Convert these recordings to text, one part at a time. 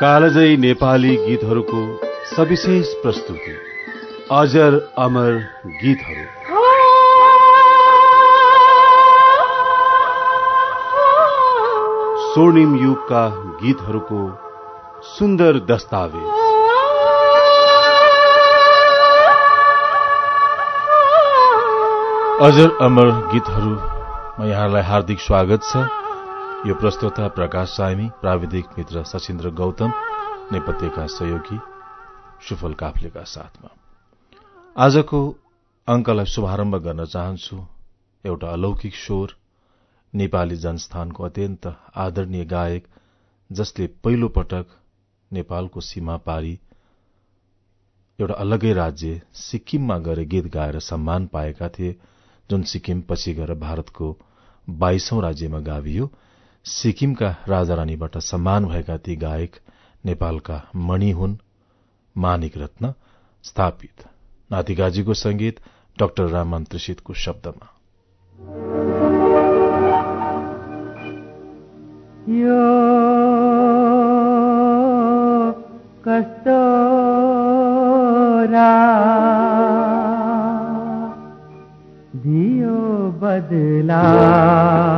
कालजयी नेपाली गीतहरूको सविशेष प्रस्तुति। अजर अमर गीतहरू। स्वर्णिम युगका गीतहरूको सुन्दर दस्तावेज। अजर अमर गीतहरूमा यहाँलाई हार्दिक स्वागत छ। यो प्रस्तोता प्रकाश सामी प्राविधिक मित्र सचिन्द्र गौतम नेपथ्यका सहयोगी सुफल काफ्लेका साथमा। आजको अंकलाई शुभारम्भ गर्न चाहन्छु एउटा अलौकिक स्वर नेपाली जनस्थानको अत्यन्त आदरणीय गायक जसले पहिलो पटक नेपालको सीमा पारी एउटा अलगै राज्य सिक्किममा गएर गीत गाएर सम्मान पाएका थिए जुन सिक्किम पछि गएर भारतको बाइसौं राज्यमा गाभियो। सिक्किमका राजा रानीबाट सम्मान भएका ती गायक नेपालका मणि हुन् मानिक रत्न स्थापित। नातिगाजीको संगीत डाक्टर रामन त्रिषितको शब्दमा। कस्तो दियो बदला।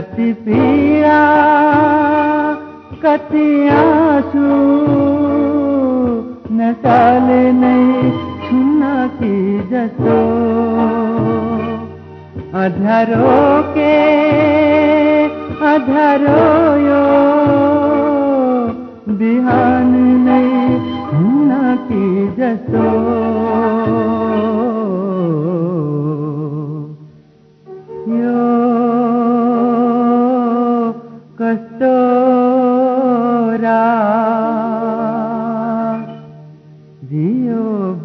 कति पीडा कति आँसु नसाले नै छुन्न कि जस्तो अधारो के अधारो यो बिहान नै हुन्न कि जस्तो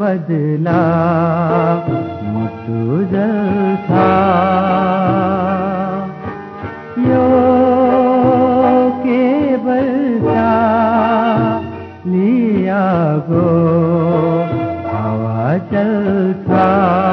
बदला मुटु जल्छ यो लिया गो हावा चल्छ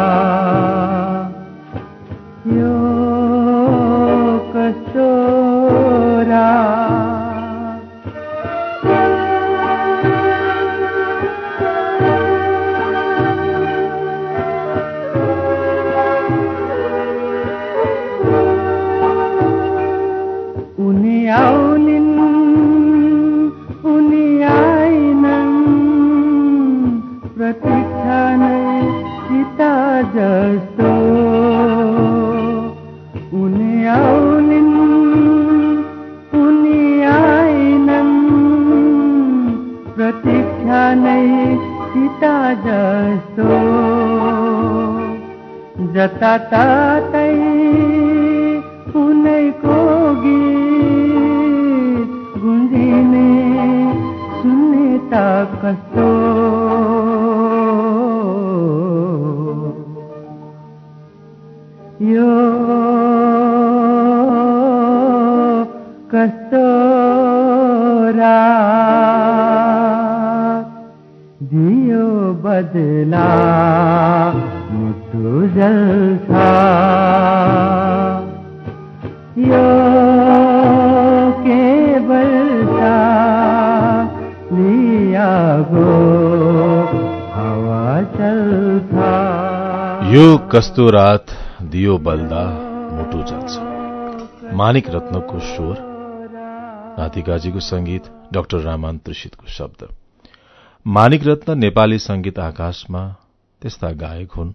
जताततै उनैको गीत गुन्जिने सुन्ने त कस्तो। यो कस्तो दियो बदला। मुटु जल्छ यो यो कस्तो रात दियो बल्दा मुटु जल्छ मानिक रत्नको स्वर नातिकाजीको संगीत डाक्टर रामान त्रिषितको शब्द। मानिक रत्न नेपाली संगीत आकाशमा त्यस्ता गायक हुन्।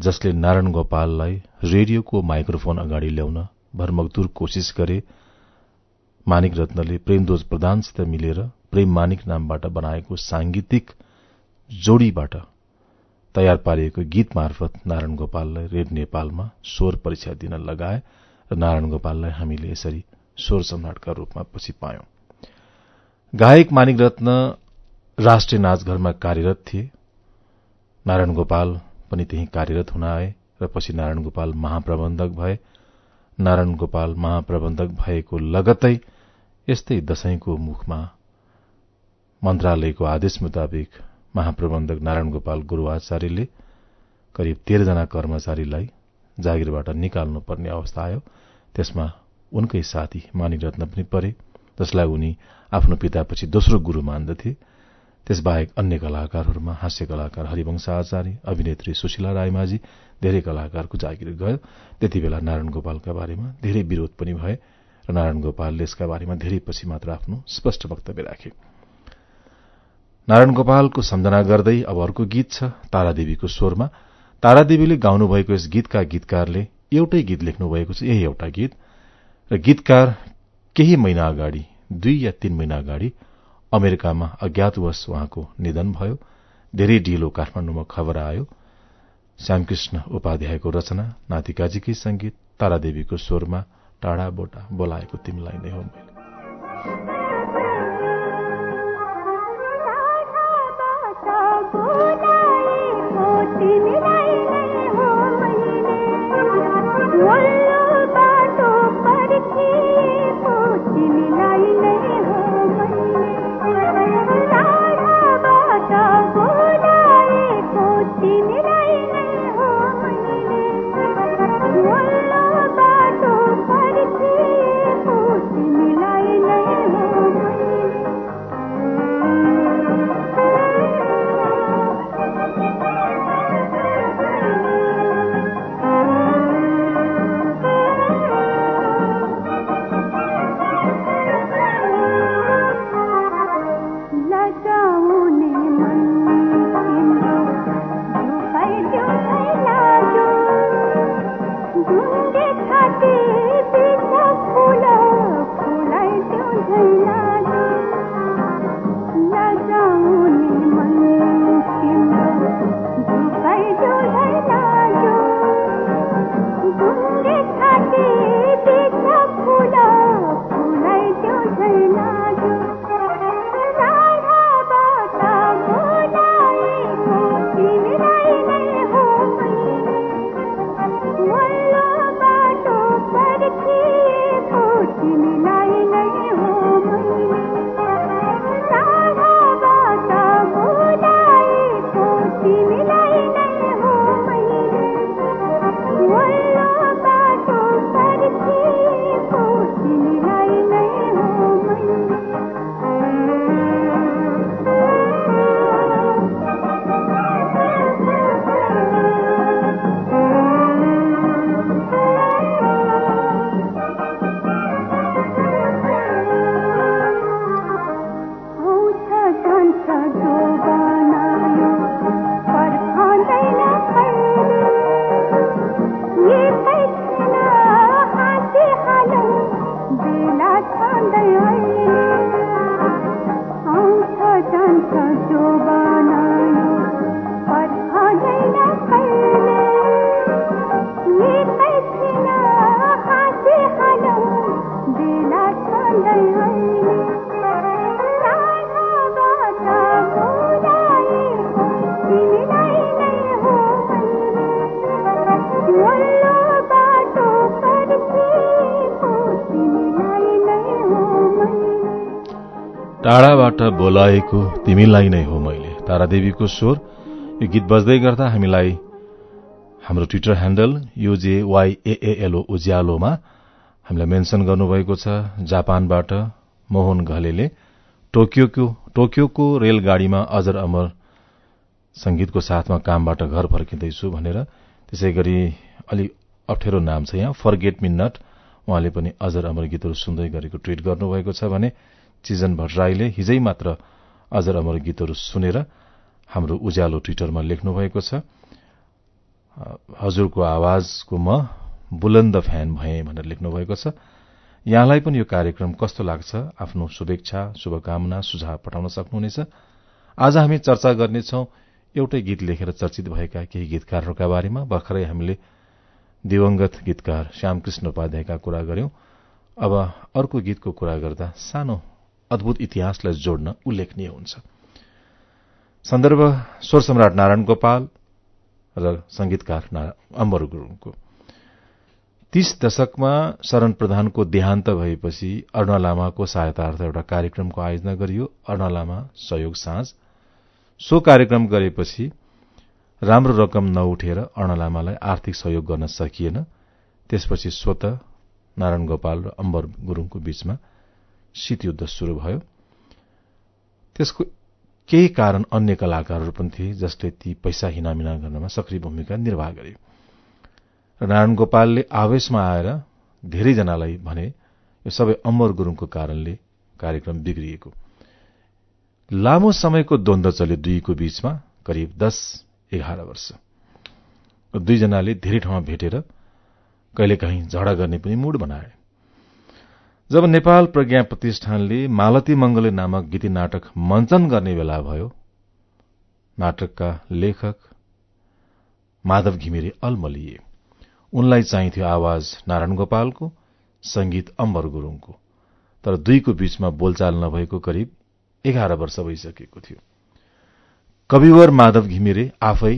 जसले नारायण गोपाललाई रेडियोको माइक्रोफोन अगाडि ल्याउन भरमगदुर कोशिश गरे मानिक रत्नले प्रेमदोज प्रधानसित मिलेर प्रेम मानिक नामबाट बनाएको सांगीतिक जोडीबाट तयार पारिएको गीत मार्फत नारायण गोपाललाई रेड नेपालमा स्वर परीक्षा दिन लगाए र नारायण गोपाललाई हामीले यसरी स्वर सम्राटका रूपमा पछि पायौं। गायक मानिक रत्न राष्ट्रिय नाचघरमा कार्यरत थिए। नारायण गोपाल पनि त्यही कार्यरत हुन आए र पछि नारायण गोपाल महाप्रबन्धक भए। नारायण गोपाल महाप्रबन्धक भएको लगत्तै यस्तै दशैंको मुखमा मन्त्रालयको आदेश मुताबिक महाप्रबन्धक नारायण गोपाल गुरूआचार्यले करिब तेह्रजना कर्मचारीलाई जागिरबाट निकाल्नुपर्ने अवस्था आयो। त्यसमा उनकै साथी मानिरत्न पनि परे जसलाई उनी आफ्नो पितापछि दोस्रो गुरू मान्दथे। त्यसबाहेक अन्य कलाकारहरूमा हास्य कलाकार हरिवंश आचार्य अभिनेत्री सुशीला रायमाझी धेरै कलाकारको जागिर गयो। त्यति बेला नारायण गोपालका बारेमा धेरै विरोध पनि भए र नारायण गोपालले यसका बारेमा धेरै पछि मात्र आफ्नो स्पष्ट वक्तव्य राखे। नारायण गोपालको सम्झना गर्दै अब अर्को गीत छ तारादेवीको स्वरमा। तारादेवीले गाउनुभएको यस गीतका गीतकारले एउटै गीत लेख्नु भएको छ यही एउटा गीत। र गीतकार केही महिना अगाडि दुई या तीन महिना अगाडि अमेरिकामा अज्ञातवश उहाँको निधन भयो। धेरै ढिलो काठमाण्डुमा खबर आयो। श्यामकृष्ण उपाध्यायको रचना नातिकाजीकै संगीत तारादेवीको स्वरमा टाढा बोटा बोलाएको तिमीलाई नै हो मैले। बोलाएको तिमीलाई नै हो मैले। तारादेवीको स्वर। यो गीत बज्दै गर्दा हामीलाई हाम्रो ट्विटर ह्यान्डल युजे वाइएएलओ उज्यालोमा हामीलाई मेन्सन गर्नुभएको छ। जापानबाट मोहन घलेले टोकियोको टोकियोको रेलगाड़ीमा अजर अमर संगीतको साथमा कामबाट घर फर्किँदैछु भनेर। त्यसै गरी अलि अप्ठ्यारो नाम छ यहाँ। फर्गेट मि नट उहाँले पनि अजर अमर गीतहरू सुन्दै गरेको ट्वीट गर्नुभएको छ भने चिजन भट्टराईले हिजै मात्र अजर अमर गीतहरू सुनेर हाम्रो उज्यालो ट्विटरमा लेख्नु भएको छ। हजुरको आवाजको म बुलन्द फ्यान भए भनेर लेख्नु भएको छ। यहाँलाई पनि यो कार्यक्रम कस्तो लाग्छ? आफ्नो शुभेच्छा शुभकामना सुझाव पठाउन सक्नुहुनेछ। आज हामी चर्चा गर्नेछौ एउटै गीत लेखेर चर्चित भएका केही गीतकारहरूका बारेमा। भर्खरै हामीले दिवंगत गीतकार श्यामकृष्ण उपाध्यायका कुरा गर्यौं। अब अर्को गीतको कुरा गर्दा सानो अद्भुत इतिहासलाई जोड्न उल्लेखनीय हुन्छ। सन्दर्भ स्वर सम्राट नारायण गोपाल र संगीतकार अम्बर गुरूङको। तीस दशकमा शरण प्रधानको देहान्त भएपछि अरूणा लामाको सहायतार्थ एउटा कार्यक्रमको आयोजना गरियो। अरूणा लामा सहयोग साँझ। सो कार्यक्रम गरेपछि राम्रो रकम नउठेर अरूणा लामालाई आर्थिक सहयोग गर्न सकिएन। त्यसपछि स्वत नारायण गोपाल र अम्बर गुरूङको बीचमा शीतयुद्ध शुरू भयो। त्यसको केही कारण अन्य कलाकारहरू पनि थिए जसले ती पैसा हिनामिना गर्नमा सक्रिय भूमिका निर्वाह गरे। र नारायण गोपालले आवेशमा आएर धेरैजनालाई भने यो सबै अमर गुरूङको कारणले कार्यक्रम बिग्रिएको। लामो समयको द्वन्द चल्यो दुईको बीचमा करिब दस एघार वर्ष। दुईजनाले धेरै ठाउँमा भेटेर कहिलेकाहीँ झगडा गर्ने पनि मूड बनाए। जब नेपाल प्रज्ञा प्रतिष्ठानले मालती मंगले नामक गीती नाटक मञ्चन गर्ने बेला भयो नाटकका लेखक माधव घिमिरे अलमलिए। उनलाई चाहिन्थ्यो आवाज नारायण गोपालको संगीत अम्बर गुरूङको। तर दुईको बीचमा बोलचाल नभएको करिब एघार वर्ष भइसकेको थियो। कविवर माधव घिमिरे आफै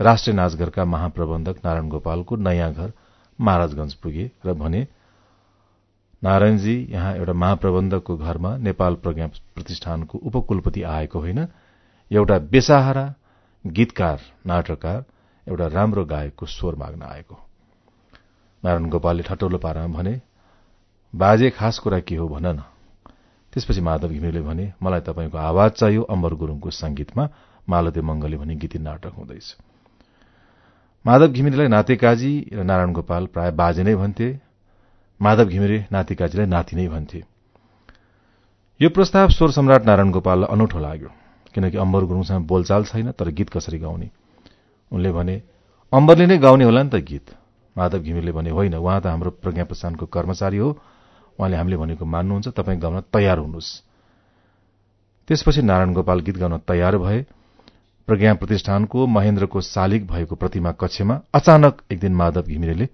राष्ट्रिय नाचघरका महाप्रबन्धक नारायण गोपालको नयाँ घर महाराजगंज पुगे र भने नारायणजी यहाँ एउटा महाप्रबन्धकको घरमा नेपाल प्रज्ञा प्रतिष्ठानको उपकुलपति आएको होइन। एउटा बेसाहारा गीतकार नाटककार एउटा राम्रो गायकको स्वर माग्न आएको। नारायण गोपालले ठटौलो पारामा भने बाजे खास कुरा के हो भन न त्यसपछि माधव घिमिरेले भने मलाई तपाईँको आवाज चाहियो अम्बर गुरूङको संगीतमा मालते मंगलले भने गीती नाटक हुँदैछ माधव घिमिरेलाई नातेकाजी र नारायण गोपाल प्राय बाजे नै भन्थे। माधव घिमिरे नातिकाजीलाई नाति नै भन्थे। यो प्रस्ताव स्वर सम्राट नारायण गोपाललाई अनौठो लाग्यो किनकि अम्बर गुरूङसँग बोलचाल छैन तर गीत कसरी गाउने? उनले भने अम्बरले नै गाउने होला नि त गीत। माधव घिमिरले भने होइन उहाँ त हाम्रो प्रज्ञा प्रस्थानको कर्मचारी हो। उहाँले हामीले भनेको मान्नुहुन्छ तपाईँ गाउन तयार हुनुहोस्। त्यसपछि नारायण गोपाल गीत गाउन तयार भए प्रज्ञा प्रतिष्ठानको महेन्द्रको शालिग भएको प्रतिमा कक्षमा अचानक एक दिन माधव घिमिरेले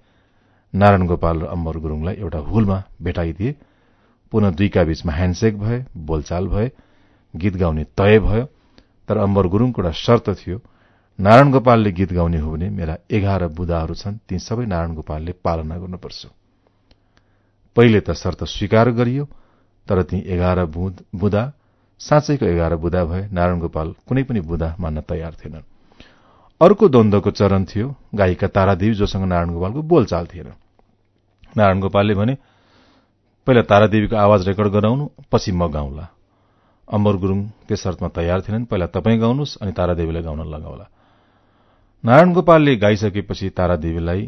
नारायण गोपाल र अम्बर गुरूङलाई एउटा हुलमा भेटाइदिए। पुनः दुईका बीचमा ह्यान्डसेक भए बोलचाल भए गीत गाउने तय भयो। तर अम्बर गुरूङको एउटा शर्त थियो नारायण गोपालले गीत गाउने हो भने मेरा एघार बुदाहरू छन् ती सबै नारायण गोपालले पालना गर्नुपर्छ। पहिले त शर्त स्वीकार गरियो तर ती एघार बुदा साँच्चैको एघार बुदा भए नारायण गोपाल कुनै पनि बुदा मान्न तयार थिएनन्। अर्को द्वन्द्वको चरण थियो गायिका तारादेवी जोसँग नारायण गोपालको बोलचाल थिएन। नारायण गोपालले भने पहिला तारादेवीको आवाज रेकर्ड गराउनु पछि म गाउँला। अम्बर गुरूङ त्यस अर्थमा तयार थिएनन् पहिला तपाईँ गाउनुहोस् अनि तारादेवीलाई गाउन लगाउला नारायण गोपालले गाइसकेपछि तारादेवीलाई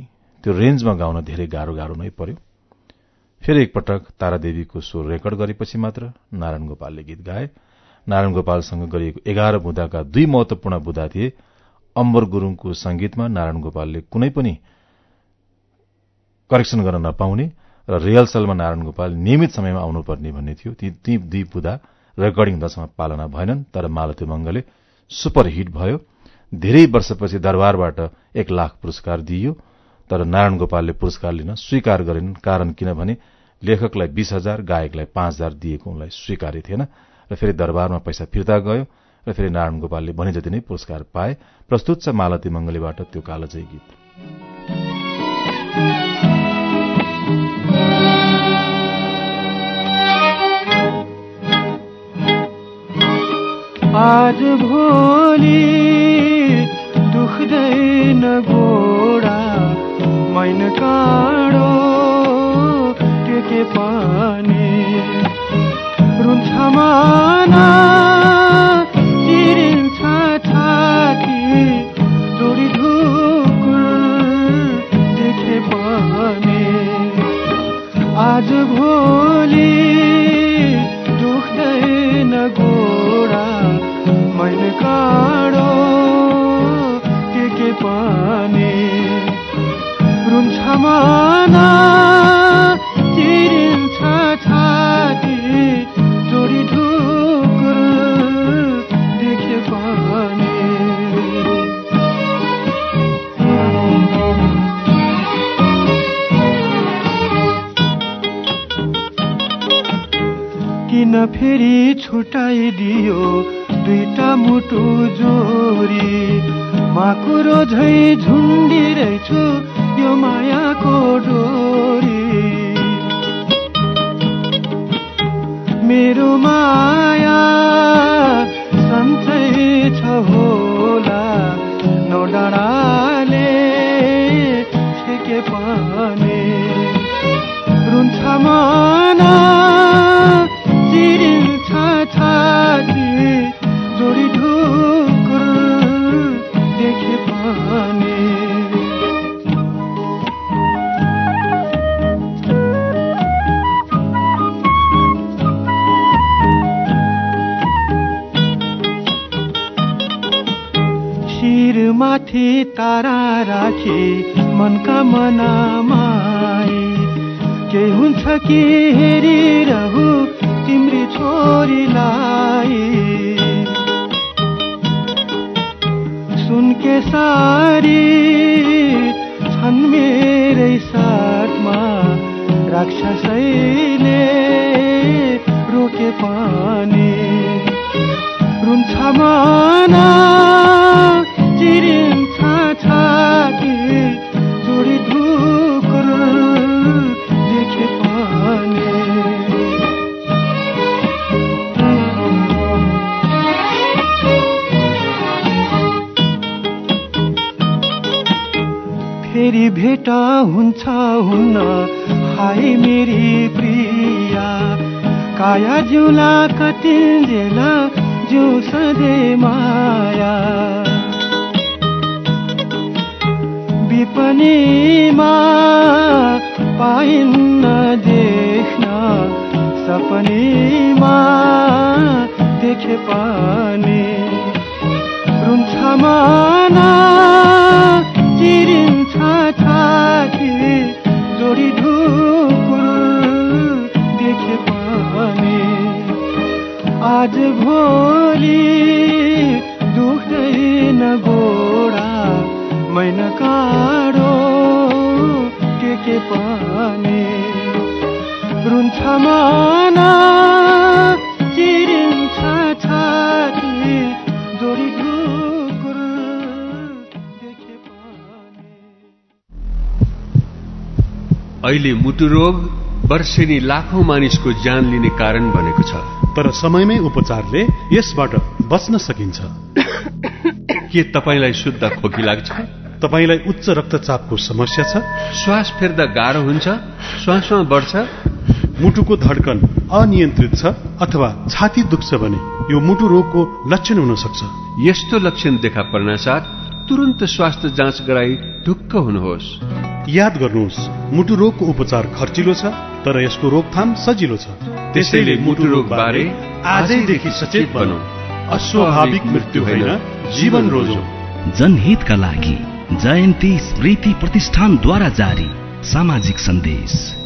त्यो रेन्जमा गाउन धेरै गाह्रो गाह्रो नै पर्यो। फेरि एकपटक तारादेवीको स्वर रेकर्ड गरेपछि मात्र नारायण गोपालले गीत गाए। नारायण गोपालसँग गरिएको एघार बुदाका दुई महत्वपूर्ण बुदा थिए। अम्बर गुरूङको संगीतमा नारायण गोपालले कुनै पनि करेक्सन गर्न नपाउने र रिहर्सलमा नारायण गोपाल नियमित समयमा आउनुपर्ने भन्ने थियो। ती ती दुई बुदा रेकर्डिङ दशमा पालना भएनन् तर मालती मंगले सुपर हिट भयो। धेरै वर्षपछि दरबारबाट एक लाख पुरस्कार दिइयो तर नारायण गोपालले पुरस्कार लिन स्वीकार गरेनन् कारण किनभने लेखकलाई बीस हजार गायकलाई पाँच हजार दिएको उनलाई स्वीकार्य थिएन र फेरि दरबारमा पैसा फिर्ता गयो र फेरि नारायण गोपालले भने जति नै पुरस्कार पाए प्रस्तुत छ मालती मंगलीबाट त्यो कालजय गीत। आज भोलि दुख्दैन गोडा मैन काँडो टेके पानी। रुन्छ माना फेरि छुटाइदियो दुईटा मुटु जोरी माकुरो झै झुन्डिरहेछु यो मायाको डोरी। डाँडाले छेके पानी रुन्छ मना। काया जिउला कतिन्जेला जिउ सधैँ माया। विपनीमा पाइन्न देख्न सपनीमा देखे पानी। रुन्छ मना चिरिन्छ छाती जोडी ढुकुर आज भोलि दुख्दैन गोडा मैन काडो के के पानी? रुन्छ मना चिरिन्छ छाती जोडी अहिले मुटु रोग वर्षेनी लाखौं मानिसको ज्यान लिने कारण बनेको छ। तर समयमै उपचारले यसबाट बच्न सकिन्छ। के तपाईँलाई शुद्ध खोकी लाग्छ? तपाईँलाई उच्च रक्तचापको समस्या छ? श्वास फेर्दा गाह्रो हुन्छ श्वासमा बढ्छ। मुटुको धड्कन अनियन्त्रित छ अथवा छाती दुख्छ भने यो मुटु रोगको लक्षण हुन सक्छ यस्तो लक्षण देखा पर्न साथ तुरन्त स्वास्थ्य जाँच गराई ढुक्क हुनुहोस्। याद गर्नुहोस् मुटु रोगको उपचार खर्चिलो छ तर यसको रोकथाम सजिलो छ। त्यसैले मुटु रोग बारे आजैदेखि सचेत बनौ। अस्वाभाविक मृत्यु होइन जीवन रोजो। जनहितका लागि जयन्ती स्मृति प्रतिष्ठानद्वारा जारी सामाजिक सन्देश।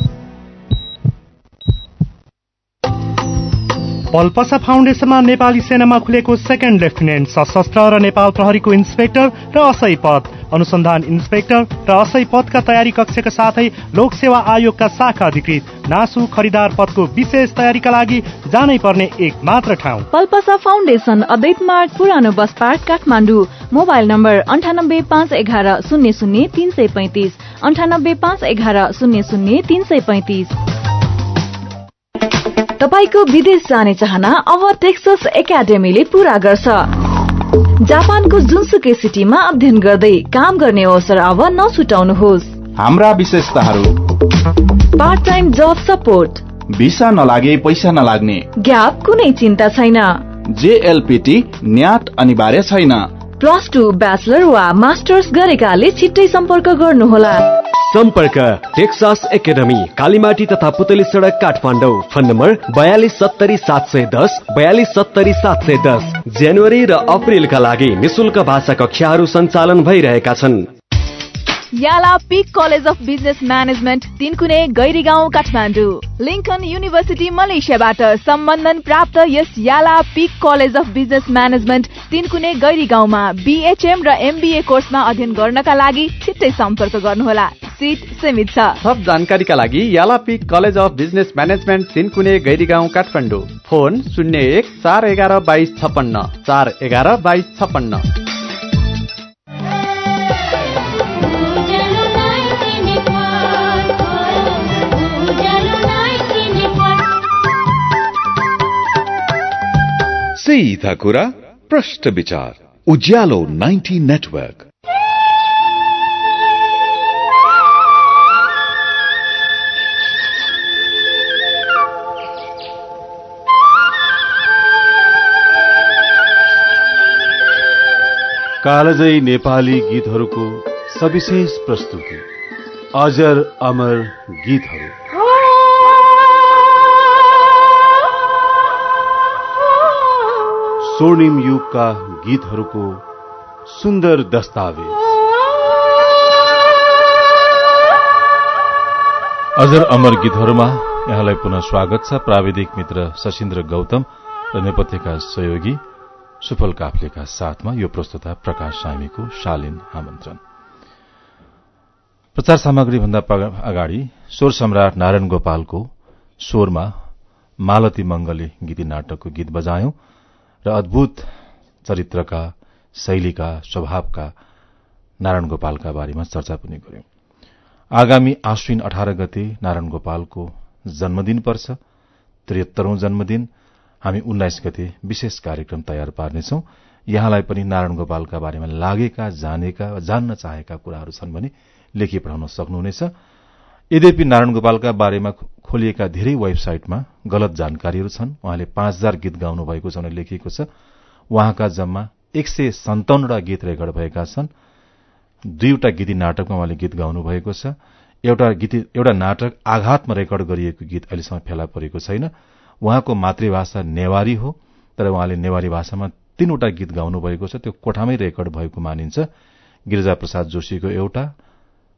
पल्पसा फाउन्डेसनमा नेपाली सेनामा खुलेको सेकेन्ड लेफ्टिनेन्ट सशस्त्र र नेपाल प्रहरीको इन्सपेक्टर र असै पद। अनुसन्धान इन्सपेक्टर र असै पदका तयारी कक्षका साथै लोकसेवा आयोगका शाखा अधिकृत नासु खरिदार पदको विशेष तयारीका लागि जानै पर्ने एक मात्र ठाउँ। पल्पसा फाउन्डेसन अद्वैत मार्ग पुरानो bus park Kathmandu. Mobile number अन्ठानब्बे पाँच एघार शून्य शून्य तिन सय पैँतिस। अन्ठानब्बे पाँच एघार शून्य शून्य तिन सय पैँतिस। तपाईँको विदेश जाने चाहना अब टेक्सस एकाडेमीले पूरा गर्छ। जापानको जुनसुके सिटीमा अध्ययन गर्दै काम गर्ने अवसर अब नछुटाउनुहोस् हाम्रा विशेषताहरू। Part time job support. Visa नलागे पैसा नलाग्ने। ग्याप कुनै चिन्ता छैन। जेएलपिटी न्याट अनिवार्य छैन। प्लस टू ब्याचलर वा मास्टर्स गरेकाले छिट्टै सम्पर्क गर्नुहोला। सम्पर्क टेक्सास एकाडेमी कालीमाटी तथा पुतली सड़क काठमाडौँ। फोन नम्बर बयालिस सत्तरी सात सय दस बयालिस सत्तरी सात सय दस। जनवरी र अप्रेलका लागि निशुल्क भाषा कक्षाहरू सञ्चालन भइरहेका छन्। Yala peak college of business management Tinkune Gairi Gaun Kathmandu. Lincoln university मलेसियाबाट सम्बन्धन प्राप्त यस Yala peak college of business management Tinkune Gairi गाउँमा बिएचएम र एमबिए कोर्समा अध्ययन गर्नका लागि छिट्टै सम्पर्क गर्नुहोला। सिट सीमित छ। थप जानकारीका लागि Yala peak college of business management Tinkune Gairigaun Kathmandu. Phone शून्य एक चार एघार बाइस छपन्न चार एघार बाइस छपन्न सीधा कुरा प्रश्न विचार उज्यालो 90 नेटवर्क कालजयी नेपाली गीतहरूको सविशेष प्रस्तुति अजर अमर गीतहरू। स्वर्णिम युगका गीतहरूको सुन्दर दस्तावेज। अजर अमर गीतहरूमा यहाँलाई पुनः स्वागत छ प्राविधिक मित्र सशिन्द्र गौतम र नेपथ्यका सहयोगी सुफल काफ्लेका साथमा यो प्रस्तुता प्रकाश सामीको शालीन आमन्त्रण। प्रचार सामग्री भन्दा अगाडि स्वर सम्राट नारायण गोपालको स्वरमा मालती मंगले गीती नाटकको गीत बजायौं। र अद्भुत चरित्रका शैलीका स्वभावका नारायण गोपालका बारेमा चर्चा पनि गर्यौं। आगामी आश्विन अठार गते नारायण गोपालको जन्मदिन पर्छ। त्रिहत्तरौं जन्मदिन। हामी उन्नाइस गते विशेष कार्यक्रम तयार पार्नेछौ। यहाँलाई पनि नारायण गोपालका बारेमा लागेका जानेका जान्न चाहेका कुराहरू छन् भने लेखी पठाउन सक्नुहुनेछ। यद्यपि नारायण गोपालका बारेमा खोलिएका धेरै वेबसाइटमा गलत जानकारीहरू छन् उहाँले पाँच हजार गीत गाउनु भएको छ भनेर लेखिएको छ। उहाँका जम्मा एक सय सन्ताउन्नवटा गीत रेकर्ड भएका छन्। दुईवटा गीती नाटकमा उहाँले गीत गाउनु भएको छ। एउटा गीती एउटा नाटक आघातमा रेकर्ड गरिएको गीत अहिलेसम्म फेला परेको छैन। उहाँको मातृभाषा नेवारी हो तर उहाँले नेवारी भाषामा तीनवटा गीत गाउनु भएको छ। त्यो कोठामै रेकर्ड भएको मानिन्छ। गिरिजा प्रसाद जोशीको एउटा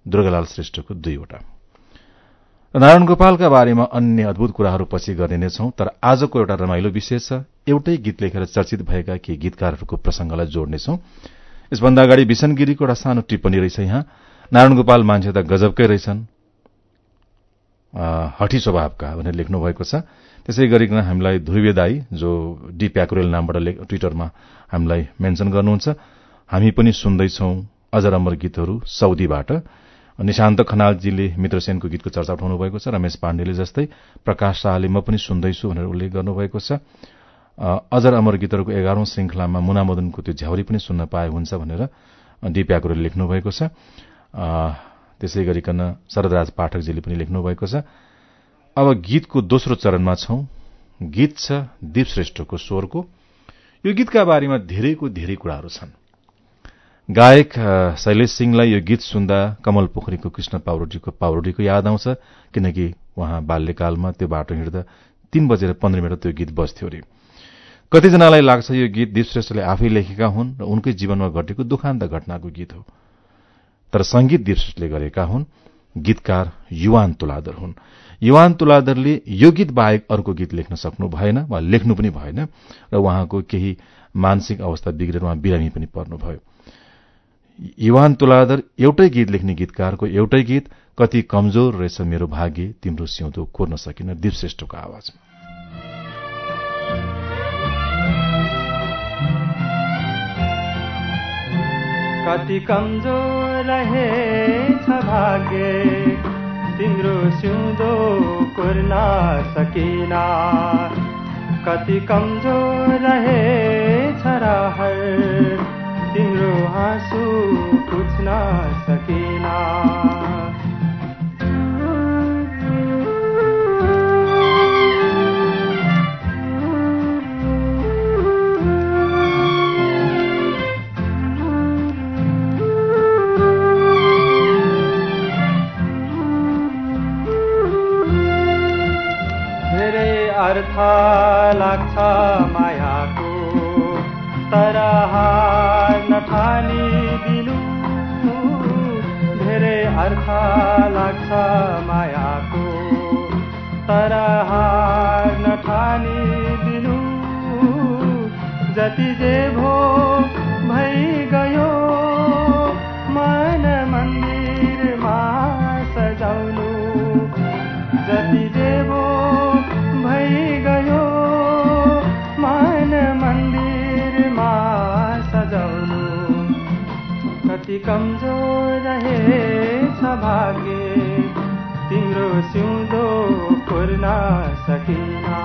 दुर्गालाल श्रेष्ठको दुईवटा। नारायण गोपालका बारेमा अन्य अद्भुत कुराहरू पछि गर्ने नै छौं तर आजको एउटा रमाइलो विषय छ। एउटै गीत लेखेर चर्चित भएका केही गीतकारहरूको प्रसंगलाई जोड्नेछौ। यसभन्दा अगाडि विशन गिरीको एउटा सानो टिप्पणी रहेछ यहाँ। नारायण गोपाल मान्छे त गजबकै रहेछन्। हठी स्वभावका भनेर लेख्नु भएको छ। त्यसै गरिकन हामीलाई ध्रुवे दाई जो डी प्याकुरेल नामबाट ट्विटरमा हामीलाई मेन्सन गर्नुहुन्छ हामी पनि सुन्दैछौ अजर अमर गीतहरू सौदीबाट। निशान्त खनालजीले मित्रसेनको गीतको चर्चा उठाउनु भएको छ रमेश पाण्डेले जस्तै प्रकाश शाहले म पनि सुन्दैछु भनेर उल्लेख गर्नुभएको छ। अजर अमर गीतहरूको एघारौं श्रृंखलामा मुना मदनको त्यो झ्याउरी पनि सुन्न पाए हुन्छ भनेर डी प्याकुरेले लेख्नु भएको छ त्यसै गरिकन शरदराज पाठकजीले पनि लेख्नु भएको छ। अब गीतको दोस्रो चरणमा छौं। गीत छ दीप श्रेष्ठको स्वरको। यो गीतका बारेमा धेरैको धेरै कुराहरू छन्। गायक शैलेश सिंहलाई यो गीत सुन्दा कमल पोखरीको कृष्ण पाउरोटीको पाउरोटीको याद आउँछ किनकि उहाँ बाल्यकालमा त्यो बाटो हिँड्दा तीन बजेर पन्ध्र मिनट त्यो गीत बस्थ्यो अरे। कतिजनालाई लाग्छ यो गीत दीप श्रेष्ठले आफै लेखेका हुन् र उनकै जीवनमा घटेको दुखान्त घटनाको गीत हो। तर संगीत दीप श्रेष्ठले गरेका हुन् गीतकार युवान तुलादर हुन्। युवान तुलादरले यो गीत बाहेक अर्को गीत लेख्न सक्नु भएन वा लेख्नु पनि भएन र उहाँको केही मानसिक अवस्था बिग्रेर उहाँ बिरामी पनि पर्नुभयो। युवान तुलादर एउटै गीत लेख्ने गीतकारको एउटै गीत कति कमजोर रहेछ मेरो भाग्य तिम्रो सिउँदो कोर्न सकिन दीप श्रेष्ठको आवाजमा। कति कमजोर रहेछ भाग्य तिम्रो सिउँदो कुर्न सकिना। कति कमजोर रहेछ रहर तिम्रो हाँसु पुछ्न सकिना। धेरै अर्थ लाग्छ मायाको तर हार नठानी दिनु धेरै अर्थ लाग्छ मायाको। तर हार नठानिदिनु जति जे भो भइ गयो कमजोर रहेछ भाग्य तिम्रो सिउँदो पुर्न सकिना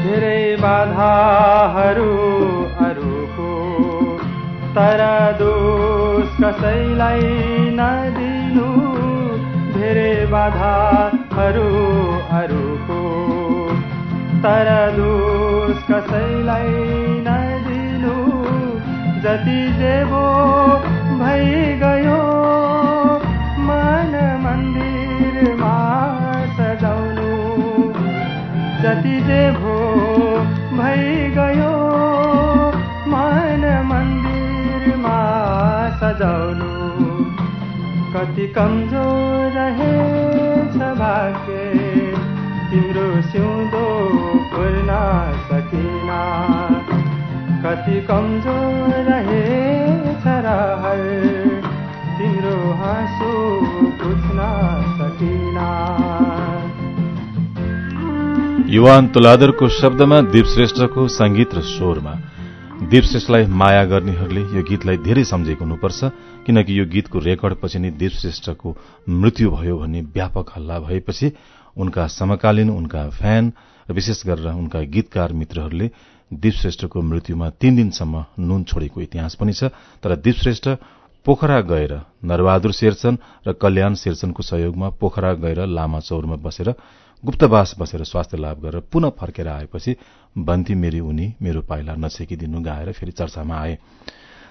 धेरै बाधाहरू अरूको तर दोष कसैलाई बाधाहरू अरूको तर दोष कसैलाई नदिनु जति जे भइ गयो मन मन्दिरमा सजाउनु। जति जे कति कमजोर रहेछ भाग्य तिम्रो सिउँदो पुर्न सकिना। कति कमजोर रहेछ रहर तिम्रो हाँसो बुझ्न सकिना। युवान तुलादरको शब्दमा दीप श्रेष्ठको संगीत र स्वरमा। दीप श्रेष्ठलाई माया गर्नेहरूले यो गीतलाई धेरै सम्झेको हुनुपर्छ किनकि यो गीतको रेकर्डपछि नै दीप श्रेष्ठको मृत्यु भयो भन्ने व्यापक हल्ला भएपछि उनका समकालीन उनका फ्यान विशेष गरेर उनका गीतकार मित्रहरूले दीप श्रेष्ठको मृत्युमा तीन दिनसम्म नुन छोडेको इतिहास पनि छ। तर दीप श्रेष्ठ पोखरा गएर नरबहादुर शेरचन र कल्याण शेरचनको सहयोगमा पोखरा गएर लामा चौरमा बसेर गुप्तवास बसेर स्वास्थ्य लाभ गरेर पुनः फर्केर आएपछि बन्ती मेरी उनी मेरो पाइला नछेकिदिनु गाएर फेरि चर्चामा आए।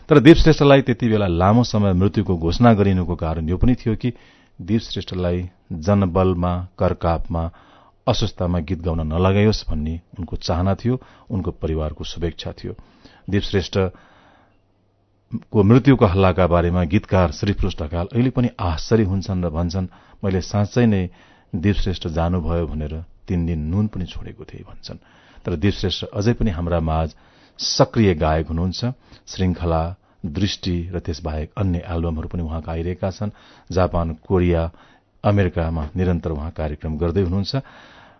तर दीप श्रेष्ठलाई त्यति बेला लामो समय मृत्युको घोषणा गरिनुको कारण यो पनि थियो कि दीप श्रेष्ठलाई जनबलमा करकापमा अस्वस्थतामा गीत गाउन नलगाइयोस् भन्ने उनको चाहना थियो उनको परिवारको शुभेच्छा थियो। दीप श्रेष्ठ को मृत्युको हल्लाका बारेमा गीतकार श्रीपुष ढकाल अहिले पनि आश्चर्य हुन्छन् र भन्छन् मैले साँच्चै नै दीप श्रेष्ठ जानुभयो भनेर तीन दिन नुन पनि छोडेको थिए भन्छन्। तर दीप श्रेष्ठ अझै पनि हाम्रा माझ सक्रिय गायक हुनुहुन्छ। श्रृंखला दृष्टि र त्यसबाहेक अन्य एल्बमहरू पनि उहाँका आइरहेका छन्। जापान कोरिया अमेरिकामा निरन्तर उहाँ कार्यक्रम गर्दै हुनुहुन्छ।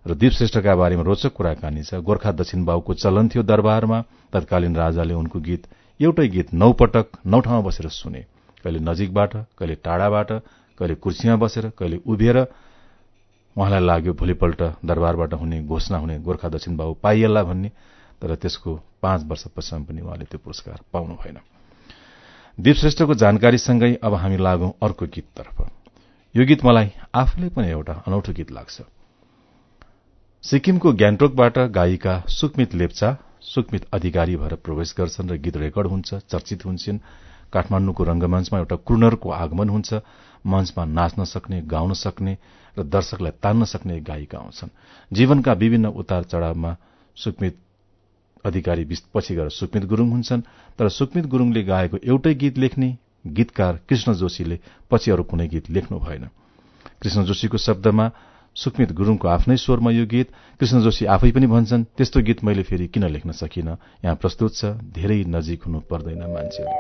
र दीप श्रेष्ठका बारेमा रोचक कुराकानी छ। गोर्खा दक्षिण बाबुको चलन थियो दरबारमा। तत्कालीन राजाले उनको गीत एउटै गीत नौ पटक नौ ठाउँमा बसेर सुने। कहिले नजिकबाट कहिले टाढाबाट कहिले कुर्सीमा बसेर कहिले उभिएर उहाँलाई लाग्यो भोलिपल्ट दरबारबाट हुने घोषणा हुने गोर्खा दक्षिण बाबु पाइएला भन्ने तर त्यसको पाँच वर्ष पश्चिम पनि उहाँले त्यो पुरस्कार पाउनु भएन। दीप श्रेष्ठको जानकारीसँगै अब हामी लागौं अर्को गीततर्फ। यो गीत मलाई आफूले पनि एउटा अनौठो गीत लाग्छ। सिक्किमको ग्यान्टोकबाट गायिका सुकमित लेप्चा सुकमित अधिकारी भएर प्रवेश गर्छन् र गीत रेकर्ड हुन्छ चर्चित हुन्छन्। काठमाण्डुको रंगमञ्चमा एउटा क्रुनरको आगमन हुन्छ। मञ्चमा नाच्न सक्ने गाउन सक्ने र दर्शकलाई तान्न सक्ने गायिका आउँछन् जीवनका विभिन्न उतार चढ़ावमा सुकमित अधिकारी पछि गएर सुकमित गुरूङ हुन्छन् तर सुकमित गुरूङले गाएको एउटै गीत लेख्ने गीतकार कृष्ण जोशीले पछि अरू कुनै गीत लेख्नु भएन। कृष्ण जोशीको शब्दमा सुकमित गुरूङको आफ्नै स्वरमा यो गीत कृष्ण जोशी आफै पनि भन्छन् त्यस्तो गीत मैले फेरि किन लेख्न सकिन? यहाँ प्रस्तुत छ धेरै नजिक हुनु पर्दैन मान्छेले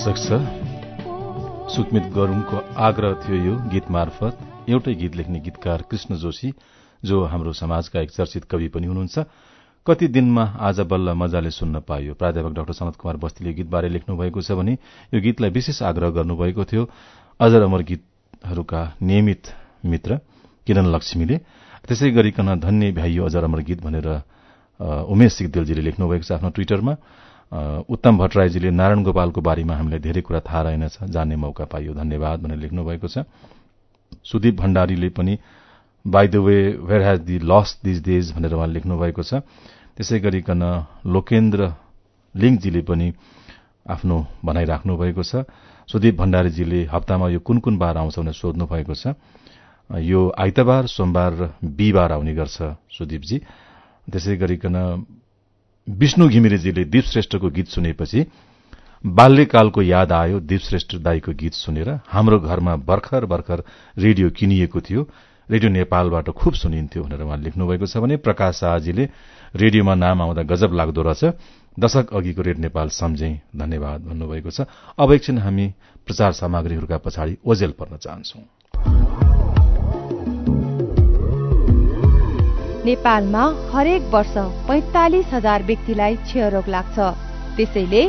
बोल्न सक्छ सुकमित गरूङको आग्रह थियो यो गीत मार्फत। एउटै गीत लेख्ने गीतकार कृष्ण जोशी जो हाम्रो समाजका एक चर्चित कवि पनि हुनुहुन्छ। कति दिनमा आज बल्ल मजाले सुन्न पाइयो। प्राध्यापक डाक्टर सनत कुमार बस्तीले गीतबारे लेख्नु भएको छ भने यो गीतलाई विशेष आग्रह गर्नुभएको थियो। अजर अमर गीतहरूका नियमित मित्र किरण लक्ष्मीले। त्यसै गरिकन धन्य भ्याइयो अजर अमर गीत भनेर उमेश सिगदेलजीले लेख्नुभएको छ आफ्नो ट्विटरमा। उत्तम भट्टराईजीले नारायण गोपालको बारेमा हामीलाई धेरै कुरा थाहा रहेनछ जान्ने मौका पाइयो। धन्यवाद भनेर लेख्नु भएको छ। सुदीप भण्डारीले पनि by the way where has the loss these days भनेर उहाँले लेख्नु भएको छ। त्यसै गरिकन लोकेन्द्र लिङ्कजीले पनि आफ्नो भनाइ राख्नु भएको छ। सुदीप भण्डारीजीले हप्तामा यो कुन कुन बार आउँछ? भनेर सोध्नु भएको छ। यो आइतबार सोमबार र बिहिबार आउने गर्छ सुदीपजी। त्यसै गरिकन विष्णु घिमिरेजीले दीप श्रेष्ठको गीत सुनेपछि बाल्यकालको याद आयो दीप श्रेष्ठ दाईको गीत सुनेर हाम्रो घरमा भर्खर भर्खर रेडियो किनिएको थियो। रेडियो नेपालबाट खुब सुनिन्थ्यो भनेर उहाँले लेख्नुभएको छ भने प्रकाश शाहजीले रेडियोमा नाम आउँदा गजब लाग्दो रहेछ। दशक अघिको रेड नेपाल सम्झे। धन्यवाद भन्नुभएको छ। अब एकछिन हामी प्रचार सामग्रीहरूका पछाडि ओजेल पर्न चाहन्छौं। नेपालमा हरेक वर्ष पैंतालिस हजार व्यक्तिलाई क्षयरोग लाग्छ। त्यसैले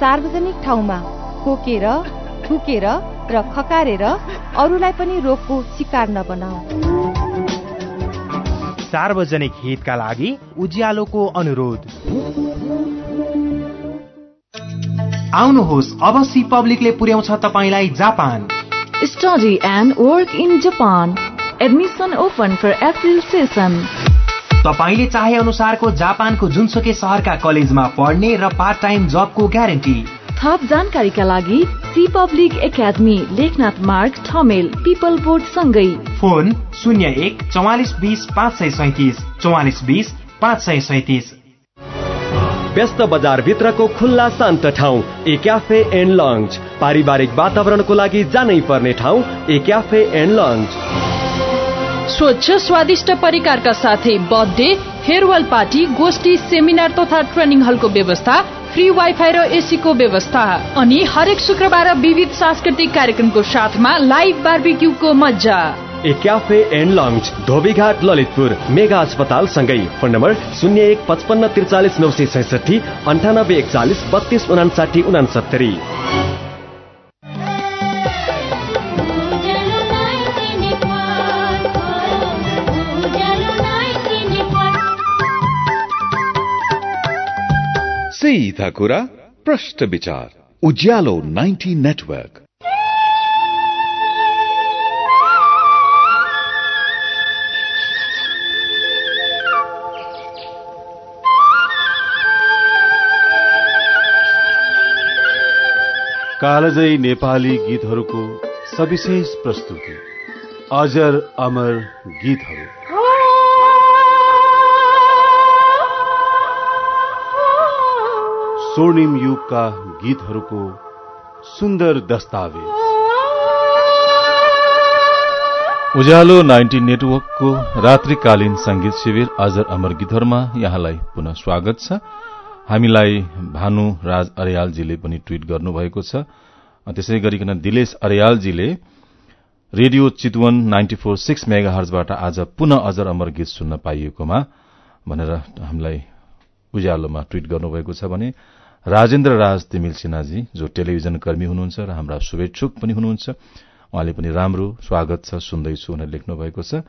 सार्वजनिक ठाउँमा खोकेर थुकेर र खकारेर अरूलाई पनि रोगको शिकार नबनाऊ। सार्वजनिक हितका लागि उज्यालोको अनुरोध। आउनुहोस् अब सी पब्लिकले पुर्याउँछ तपाईँलाई Japan. Study and work in Japan admission open for April session तपाईँले चाहे अनुसारको जापानको जुनसुकै सहरका कलेजमा पढ्ने र पार्ट टाइम जबको ग्यारेन्टी। थप जानकारीका लागि C public academy Lekhnath Marg Thamel पिपल बोर्ड सँगै। फोन शून्य एक चौवालिस बिस पाँच सय सैतिस चौवालिस बिस पाँच सय सैतिस। व्यस्त बजारभित्रको खुल्ला शान्त ठाउँ ए क्याफे एन्ड लन्च। पारिवारिक वातावरणको लागि जानै पर्ने ठाउँ ए क्याफे एन्ड लन्च। स्वच्छ स्वादिष्ट परिकारका साथै बर्थडे फेयरवेल पार्टी गोष्ठी सेमिनार तथा ट्रेनिङ हलको व्यवस्था फ्री वाइफाई र एसीको व्यवस्था। अनि हरेक शुक्रबार विविध सांस्कृतिक कार्यक्रमको साथमा लाइभ बार्बिक्यूको मजा a cafe and lunch Dhobighat Lalitpur mega अस्पताल सँगै फोन नम्बर शून्य एक पचपन्न त्रिचालिस नौ सय छैसठी अन्ठानब्बे एकचालिस बत्तीस उनासाठी उनासत्तरी सीधा कुरा प्रश्न विचार। उज्यालो 90 नेटवर्क। कालजयी नेपाली गीतहरूको सविशेष प्रस्तुति। अजर अमर गीतहरू। स्वर्णिम युगका गीतहरूको सुन्दर दस्तावेज। उज्यालो नाइन्टी नेटवर्कको रात्रिकालीन संगीत शिविर अजर अमर गीतहरूमा यहाँलाई पुनः स्वागत छ। हामीलाई भानु राज अर्यालजीले पनि ट्वीट गर्नुभएको छ। त्यसै गरिकन Dilesh अर्यालजीले radio Chitwan ninety four six mega हर्जबाट आज पुनः अजर अमर गीत सुन्न पाइएकोमा भनेर हामीलाई उज्यालोमा ट्वीट गर्नुभएको छ भने राजेन्द्र राज तिमिल सिन्हाजी जो टेलिभिजन कर्मी हुनुहुन्छ र हाम्रा शुभेच्छुक पनि हुनुहुन्छ। उहाँले पनि राम्रो स्वागत छ सुन्दैछु भनेर लेख्नु भएको छ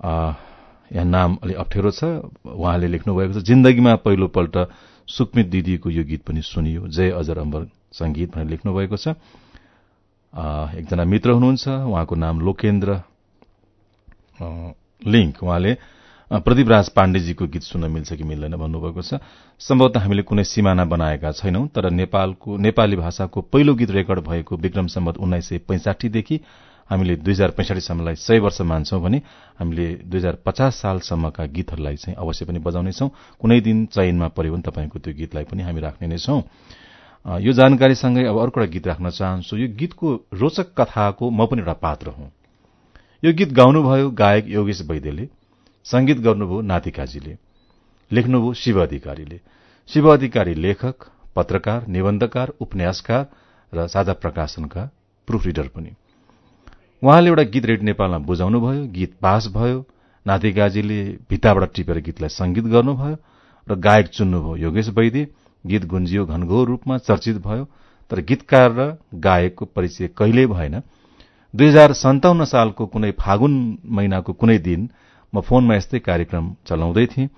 यहाँ नाम अलि अप्ठ्यारो छ। उहाँले लेख्नु भएको छ जिन्दगीमा पहिलोपल्ट सुकमित दिदीको यो गीत पनि सुनियो। जय अजर अम्बर संगीत भनेर लेख्नु भएको छ एकजना मित्र हुनुहुन्छ। उहाँको नाम लोकेन्द्र लिङ्क। उहाँले प्रदीप राज पाण्डेजीको गीत सुन्न मिल्छ कि मिल्दैन भन्नुभएको छ। सम्भवतः हामीले कुनै सिमाना बनाएका छैनौं तर नेपालको नेपाली भाषाको पहिलो गीत रेकर्ड भएको विक्रम सम्बत उन्नाइस सय पैंसाठीदेखि हामीले दुई हजार पैंसाठीसम्मलाई सय वर्ष मान्छौं भने हामीले दुई हजार पचास सालसम्मका गीतहरूलाई चाहिँ अवश्य पनि बजाउनेछौं। कुनै दिन चयनमा पर्यो भने तपाईँको त्यो गीतलाई पनि हामी राख्ने नै छौं। यो जानकारीसँगै अब अर्को एउटा गीत राख्न चाहन्छु। यो गीतको रोचक कथाको म पनि एउटा पात्र हुँ। यो गीत गाउनुभयो गायक योगेश वैद्यले। संगीत गर्नुभयो नातिकाजीले लेख्नुभयो शिव अधिकारीले। शिव अधिकारी लेखक पत्रकार निबन्धकार उपन्यासकार र साझा प्रकाशनका प्रुफ रिडर पनि। उहाँले एउटा गीत रेडियो नेपालमा बुझाउनुभयो गीत पास भयो नातिगाजीले भित्ताबाट टिपेर गीतलाई संगीत गर्नुभयो र गायक चुन्नुभयो योगेश वैद्य। गीत गुन्जियो घनघोर रूपमा चर्चित भयो तर गीतकार र गायकको परिचय कहिल्यै भएन। दुई हजार सन्ताउन्न सालको कुनै फागुन महिनाको कुनै दिन म फोनमा यस्तै कार्यक्रम चलाउँदै थिएँ।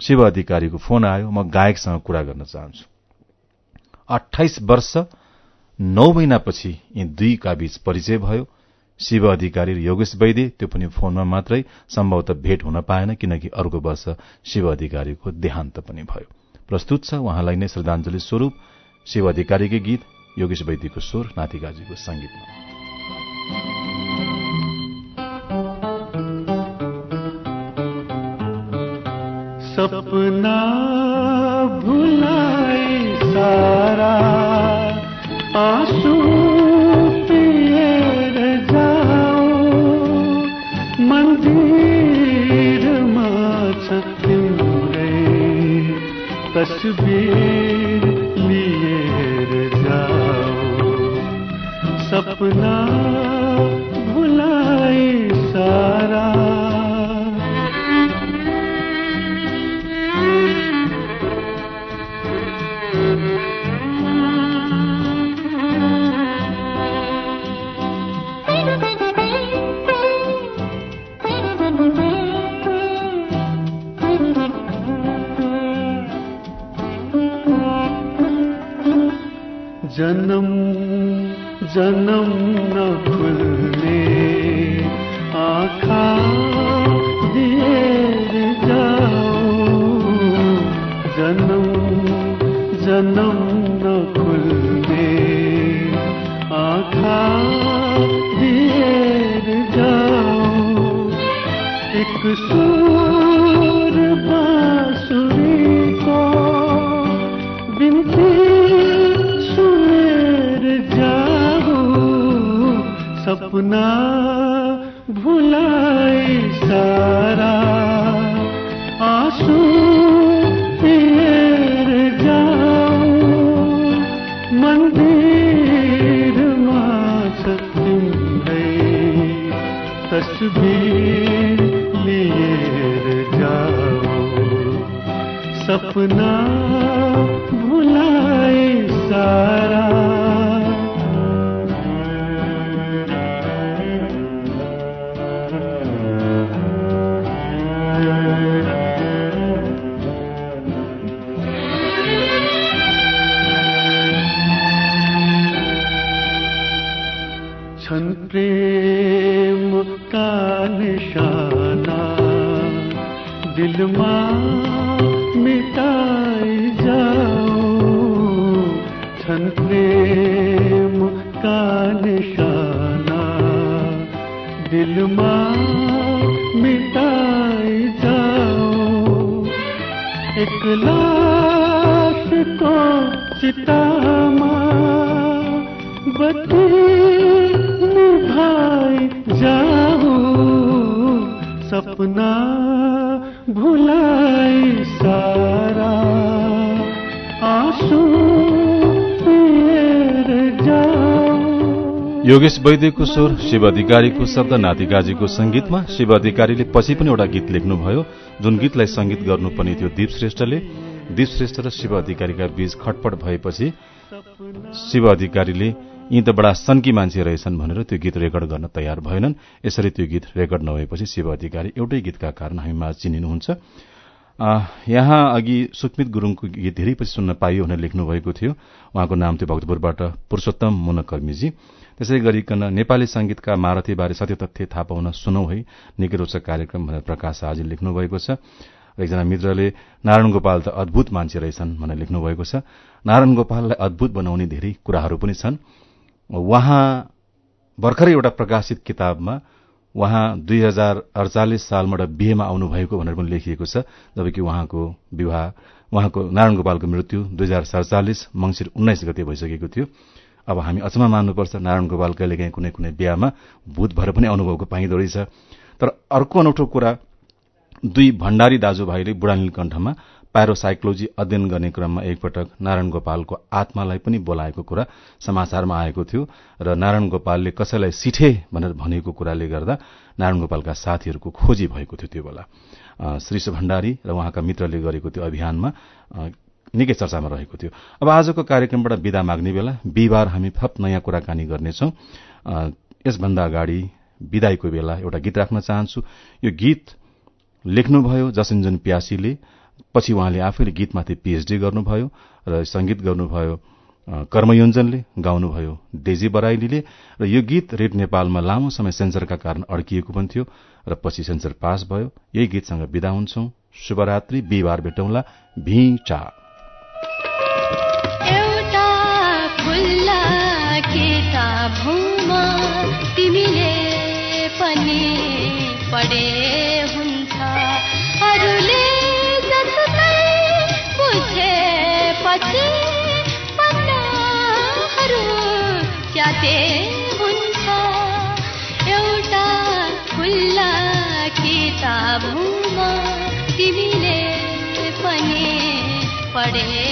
शिव अधिकारीको फोन आयो। म गायकसँग कुरा गर्न चाहन्छु। अठाइस वर्ष नौ महिनापछि यी दुईका बीच परिचय भयो। शिव अधिकारी र योगेश वैद्य त्यो पनि फोनमा मात्रै सम्भवतः भेट हुन पाएन किनकि अर्को वर्ष शिव अधिकारीको देहान्त पनि भयो। प्रस्तुत छ उहाँलाई नै श्रद्धाञ्जली स्वरूप। शिव अधिकारीकै गीत योगेश वैद्यको स्वर नातिगाजीको संगीतमा सपना भुलाए सारा। आंसू पिएर जाओ। मन्दिरमा छ तिम्रै लिएर जाओ। सपना जन्म जन्म न खुलने आखा दिए जाओ। जन्म जन्म सपना भुलाई सारा आंसू योगेश वैद्यको स्वर शिव अधिकारीको शब्द नातिगाजीको संगीतमा शिव अधिकारीले पछि पनि एउटा गीत लेख्नुभयो जुन गीतलाई संगीत गर्नुपर्ने थियो दीप श्रेष्ठले। दीप श्रेष्ठ र शिव अधिकारीका बीच खटपट भएपछि शिव अधिकारीले यी त बडा सन्की मान्छे रहेछन् भनेर त्यो गीत रेकर्ड गर्न तयार भएनन्। यसरी त्यो गीत रेकर्ड नभएपछि शिव अधिकारी एउटै गीतका कारण हामीमा चिनिनुहुन्छ। यहाँ अघि सुकमित गुरूङको गीत धेरै पछि सुन्न पाइयो भनेर लेख्नुभएको थियो। उहाँको नाम थियो भक्तपुरबाट पुरूषोत्तम मुनकर्मीजी। त्यसै गरिकन नेपाली संगीतका महारथीबारे सत्य तथ्य थाहा पाउन सुनौ है। निकै रोचक कार्यक्रम भनेर प्रकाश आज लेख्नु भएको छ। एकजना मित्रले नारायण गोपाल त अद्भुत मान्छे रहेछन् भनेर लेख्नु भएको छ। नारायण गोपाललाई अद्भुत बनाउने धेरै कुराहरू पनि छन्। उहाँ भर्खरै एउटा प्रकाशित किताबमा उहाँ दुई हजार अडचालिस सालबाट बिहेमा आउनुभएको भनेर पनि लेखिएको छ जबकि उहाँको विवाह उहाँको नारायण गोपालको मृत्यु दुई हजार सडचालिस मंगिर उन्नाइस गते भइसकेको थियो। अब हामी अचम्म मान्नुपर्छ नारायण गोपाल कहिलेकाहीँ कुनै कुनै बिहामा भूत भएर पनि अनुभवको पाइँदो रहेछ तर अर्को अनौठो कुरा दुई भण्डारी दाजुभाइले बुढा नीलकण्ठमा पाइरोसाइक्लोजी अध्ययन गर्ने क्रममा एकपटक नारायण गोपालको आत्मालाई पनि बोलाएको कुरा समाचारमा आएको थियो र नारायण गोपालले कसैलाई सिठे भनेर भनेको कुराले गर्दा नारायण गोपालका साथीहरूको खोजी भएको थियो त्यो बेला। श्रीष भण्डारी र उहाँका मित्रले गरेको त्यो अभियानमा निकै चर्चामा रहेको थियो। अब आजको कार्यक्रमबाट विदा माग्ने बेला बिहिबार हामी थप नयाँ कुराकानी गर्नेछौ। यसभन्दा अगाडि विदाईको बेला एउटा गीत राख्न चाहन्छु। यो गीत लेख्नुभयो जसञ्जन प्यासीले। पछि उहाँले आफैले गीतमाथि पीएचडी गर्नुभयो र संगीत गर्नुभयो कर्मयोञ्जनले गाउनुभयो डेजी बराइलीले र यो गीत रेड नेपालमा लामो समय सेन्सरका कारण अड्किएको पनि थियो र पछि सेन्सर पास भयो। यही गीतसँग विदा हुन्छौ। शुभरात्रि बिहिबार भेटौँला। भिचा किताबमा तिमीले पनि पढे।